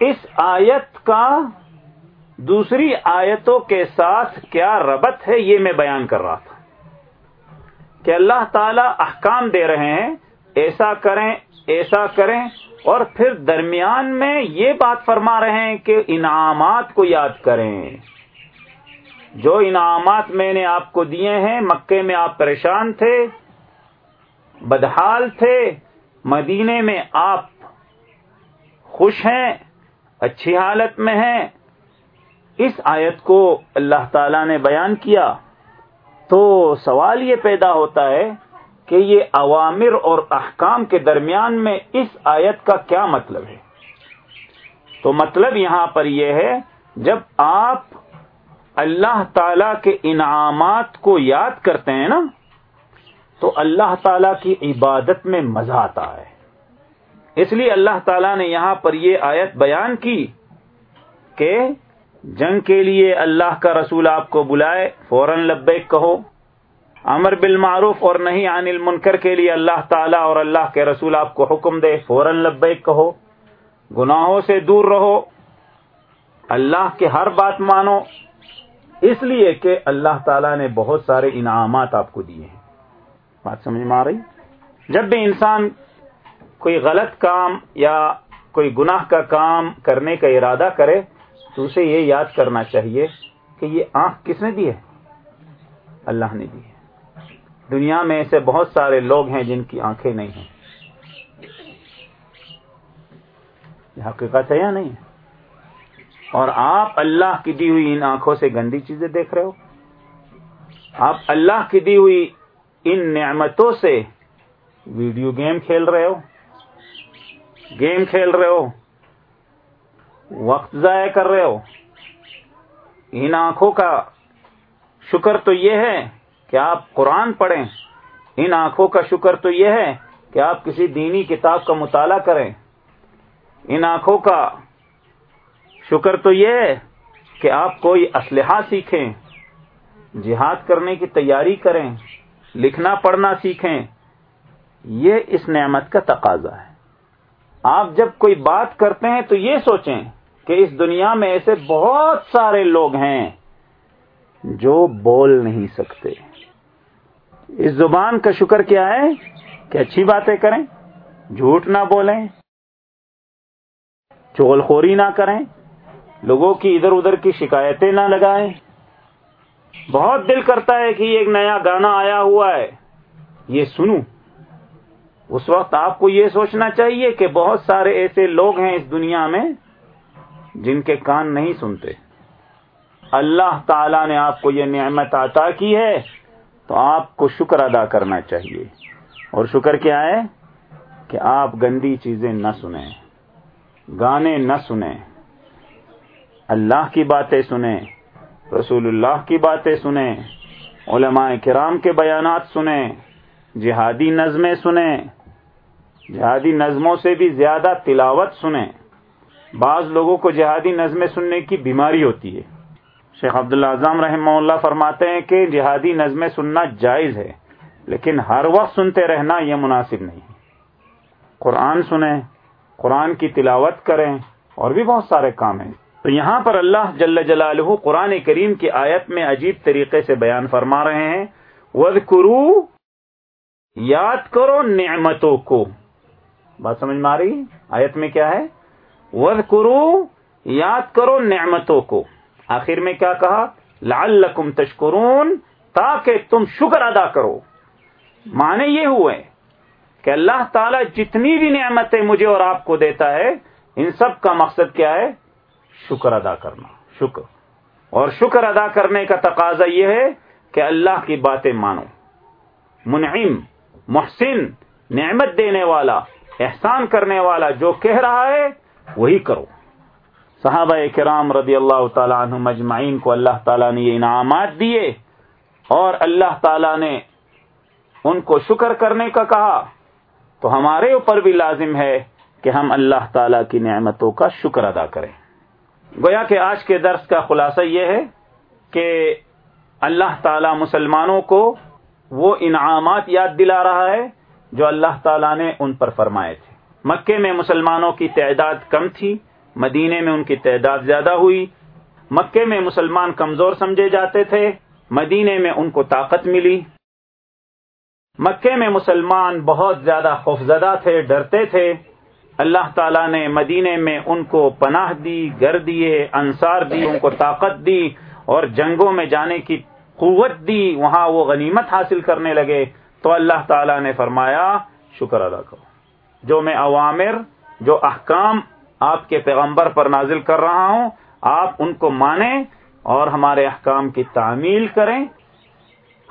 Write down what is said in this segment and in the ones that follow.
اس آیت کا دوسری آیتوں کے ساتھ کیا ربط ہے یہ میں بیان کر رہا تھا۔ کہ اللہ تعالی احکام دے رہے ہیں، ایسا کریں ایسا کریں، اور پھر درمیان میں یہ بات فرما رہے ہیں کہ انعامات کو یاد کریں۔ جو انعامات میں نے آپ کو دیے ہیں، مکے میں آپ پریشان تھے، بدحال تھے، مدینے میں آپ خوش ہیں اچھی حالت میں ہیں۔ اس آیت کو اللہ تعالی نے بیان کیا تو سوال یہ پیدا ہوتا ہے کہ یہ عوامر اور احکام کے درمیان میں اس آیت کا کیا مطلب ہے؟ تو مطلب یہاں پر یہ ہے، جب آپ اللہ تعالی کے انعامات کو یاد کرتے ہیں نا، تو اللہ تعالی کی عبادت میں مزہ آتا ہے۔ اس لیے اللہ تعالی نے یہاں پر یہ آیت بیان کی کہ جنگ کے لیے اللہ کا رسول آپ کو بلائے، فوراً لبیک کہو، امر بالمعروف اور نہیں عن المنکر کے لیے اللہ تعالیٰ اور اللہ کے رسول آپ کو حکم دے، فوراً لبیک کہو۔ گناہوں سے دور رہو، اللہ کے ہر بات مانو۔ اس لیے کہ اللہ تعالیٰ نے بہت سارے انعامات آپ کو دیے ہیں۔ بات سمجھ میں آ رہی؟ جب بھی انسان کوئی غلط کام یا کوئی گناہ کا کام کرنے کا ارادہ کرے تو اسے یہ یاد کرنا چاہیے کہ یہ آنکھ کس نے دی ہے؟ اللہ نے دی ہے۔ دنیا میں ایسے بہت سارے لوگ ہیں جن کی آنکھیں نہیں ہیں۔ یہ حقیقت ہے یا نہیں؟ اور آپ اللہ کی دی ہوئی ان آنکھوں سے گندی چیزیں دیکھ رہے ہو؟ آپ اللہ کی دی ہوئی ان نعمتوں سے ویڈیو گیم کھیل رہے ہو؟ گیم کھیل رہے ہو، وقت ضائع کر رہے ہو، ان آنکھوں کا شکر تو یہ ہے کہ آپ قرآن پڑھیں۔ ان آنکھوں کا شکر تو یہ ہے کہ آپ کسی دینی کتاب کا مطالعہ کریں۔ ان آنکھوں کا شکر تو یہ ہے کہ آپ کوئی اسلحہ سیکھیں، جہاد کرنے کی تیاری کریں، لکھنا پڑھنا سیکھیں۔ یہ اس نعمت کا تقاضا ہے۔ آپ جب کوئی بات کرتے ہیں تو یہ سوچیں کہ اس دنیا میں ایسے بہت سارے لوگ ہیں جو بول نہیں سکتے۔ اس زبان کا شکر کیا ہے کہ اچھی باتیں کریں، جھوٹ نہ بولیں چول خوری نہ کریں، لوگوں کی ادھر ادھر کی شکایتیں نہ لگائیں۔ بہت دل کرتا ہے کہ ایک نیا گانا آیا ہوا ہے۔ یہ سنوں۔ اس وقت آپ کو یہ سوچنا چاہیے کہ بہت سارے ایسے لوگ ہیں اس دنیا میں جن کے کان نہیں سنتے۔ اللہ تعالی نے آپ کو یہ نعمت عطا کی ہے، تو آپ کو شکر ادا کرنا چاہیے۔ اور شکر کیا ہے؟ کہ آپ گندی چیزیں نہ سنیں، گانے نہ سنیں، اللہ کی باتیں سنیں، رسول اللہ کی باتیں سنیں، علماء کرام کے بیانات سنیں۔ جہادی نظمیں سنیں۔ جہادی نظموں سے بھی زیادہ تلاوت سنیں۔ بعض لوگوں کو جہادی نظمیں سننے کی بیماری ہوتی ہے۔ شیخ عبداللہ اعظم رحمہ اللہ فرماتے ہیں کہ جہادی نظمیں سننا جائز ہے، لیکن ہر وقت سنتے رہنا یہ مناسب نہیں۔ قرآن سنیں، قرآن کی تلاوت کریں اور بھی بہت سارے کام ہیں۔ تو یہاں پر اللہ جل جلالہ قرآن کریم کی آیت میں عجیب طریقے سے بیان فرما رہے ہیں۔ ود کرو یاد کرو نعمتوں کو۔ بات سمجھ میں آ رہی؟ آیت میں کیا ہے؟ ود کرو یاد کرو نعمتوں کو۔ آخر میں کیا کہا؟ لعلکم تشکرون، تاکہ تم شکر ادا کرو۔ مانے یہ ہوئے کہ اللہ تعالی جتنی بھی نعمتیں مجھے اور آپ کو دیتا ہے، ان سب کا مقصد کیا ہے؟ شکر ادا کرنا۔ شکر۔ اور شکر ادا کرنے کا تقاضا یہ ہے کہ اللہ کی باتیں مانو۔ منعم۔ محسن، نعمت دینے والا، احسان کرنے والا جو کہہ رہا ہے، وہی کرو۔ صحابہ کرام رضی اللہ تعالیٰ عنہ مجمعین کو اللہ تعالیٰ نے یہ انعامات دیے اور اللہ تعالیٰ نے ان کو شکر کرنے کا کہا۔ تو ہمارے اوپر بھی لازم ہے کہ ہم اللہ تعالیٰ کی نعمتوں کا شکر ادا کریں۔ گویا کہ آج کے درس کا خلاصہ یہ ہے کہ اللہ تعالی مسلمانوں کو وہ انعامات یاد دلا رہا ہے جو اللہ تعالیٰ نے ان پر فرمائے تھے۔ مکے میں مسلمانوں کی تعداد کم تھی، مدینے میں ان کی تعداد زیادہ ہوئی، مکے میں مسلمان کمزور سمجھے جاتے تھے، مدینے میں ان کو طاقت ملی۔ مکے میں مسلمان بہت زیادہ خوفزدہ تھے، ڈرتے تھے۔ اللہ تعالیٰ نے مدینے میں ان کو پناہ دی گر دیے، انصار دی، ان کو طاقت دی اور جنگوں میں جانے کی قوت دی، وہاں وہ غنیمت حاصل کرنے لگے۔ تو اللہ تعالیٰ نے فرمایا، شکر ادا کرو۔ جو میں عوامر جو احکام آپ کے پیغمبر پر نازل کر رہا ہوں، آپ ان کو مانیں اور ہمارے احکام کی تعمیل کریں۔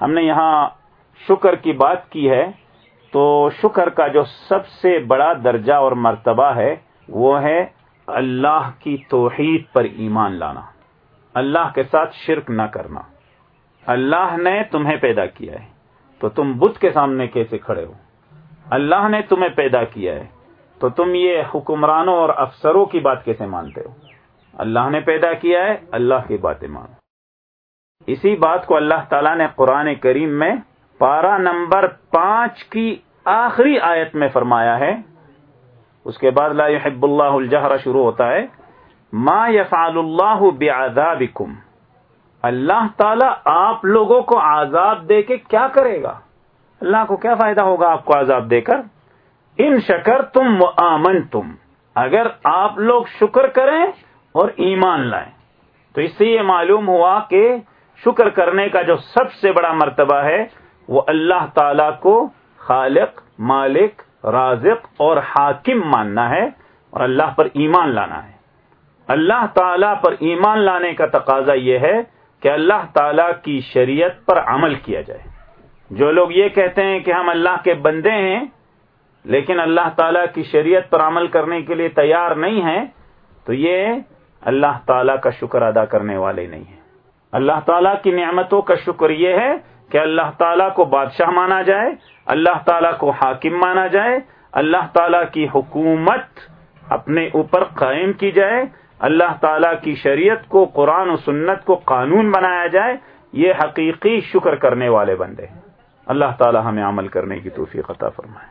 ہم نے یہاں شکر کی بات کی ہے۔ تو شکر کا جو سب سے بڑا درجہ اور مرتبہ ہے، وہ ہے اللہ کی توحید پر ایمان لانا۔ اللہ کے ساتھ شرک نہ کرنا۔ اللہ نے تمہیں پیدا کیا ہے۔ تو تم بدھ کے سامنے کیسے کھڑے ہو؟ اللہ نے تمہیں پیدا کیا ہے۔ تو تم یہ حکمرانوں اور افسروں کی بات کیسے مانتے ہو؟ اللہ نے پیدا کیا ہے، اللہ کی باتیں مانو۔ اسی بات کو اللہ تعالیٰ نے قرآن کریم میں پارا نمبر پانچ کی آخری آیت میں فرمایا ہے۔ اس کے بعد لا يحب اللہ الجہر شروع ہوتا ہے۔ ما يفعل اللہ بعذابکم۔ اللہ تعالی آپ لوگوں کو عذاب دے کے کیا کرے گا؟ اللہ کو کیا فائدہ ہوگا آپ کو عذاب دے کر؟ ان شکر تم و آمن تم اگر آپ لوگ شکر کریں اور ایمان لائیں۔ تو اس سے یہ معلوم ہوا کہ شکر کرنے کا جو سب سے بڑا مرتبہ ہے، وہ اللہ تعالی کو خالق، مالک، رازق اور حاکم ماننا ہے اور اللہ پر ایمان لانا ہے۔ اللہ تعالی پر ایمان لانے کا تقاضا یہ ہے کہ اللہ تعالی کی شریعت پر عمل کیا جائے۔ جو لوگ یہ کہتے ہیں کہ ہم اللہ کے بندے ہیں، لیکن اللہ تعالی کی شریعت پر عمل کرنے کے لیے تیار نہیں ہیں، تو یہ اللہ تعالی کا شکر ادا کرنے والے نہیں ہیں۔ اللہ تعالیٰ کی نعمتوں کا شکر یہ ہے کہ اللہ تعالیٰ کو بادشاہ مانا جائے، اللہ تعالیٰ کو حاکم مانا جائے، اللہ تعالیٰ کی حکومت اپنے اوپر قائم کی جائے۔ اللہ تعالیٰ کی شریعت کو، قرآن و سنت کو قانون بنایا جائے، یہ حقیقی شکر کرنے والے بندے ہیں۔ اللہ تعالیٰ ہمیں عمل کرنے کی توفیق عطا فرمائے۔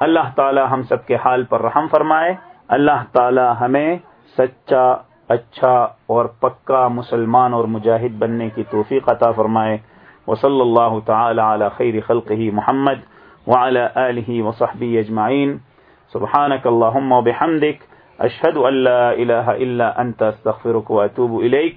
اللہ تعالیٰ ہم سب کے حال پر رحم فرمائے۔ اللہ تعالیٰ ہمیں سچا اچھا اور پکا مسلمان اور مجاہد بننے کی توفیق عطا فرمائے۔ وصلی اللہ تعالی علی خیر خلقه محمد وعلى آله وصحبه اجمعین۔ سبحانك اللهم وبحمدك اشهد ان لا اله الا انت استغفرك واتوب اليك